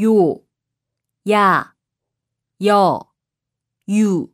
요, 야, 여, 유.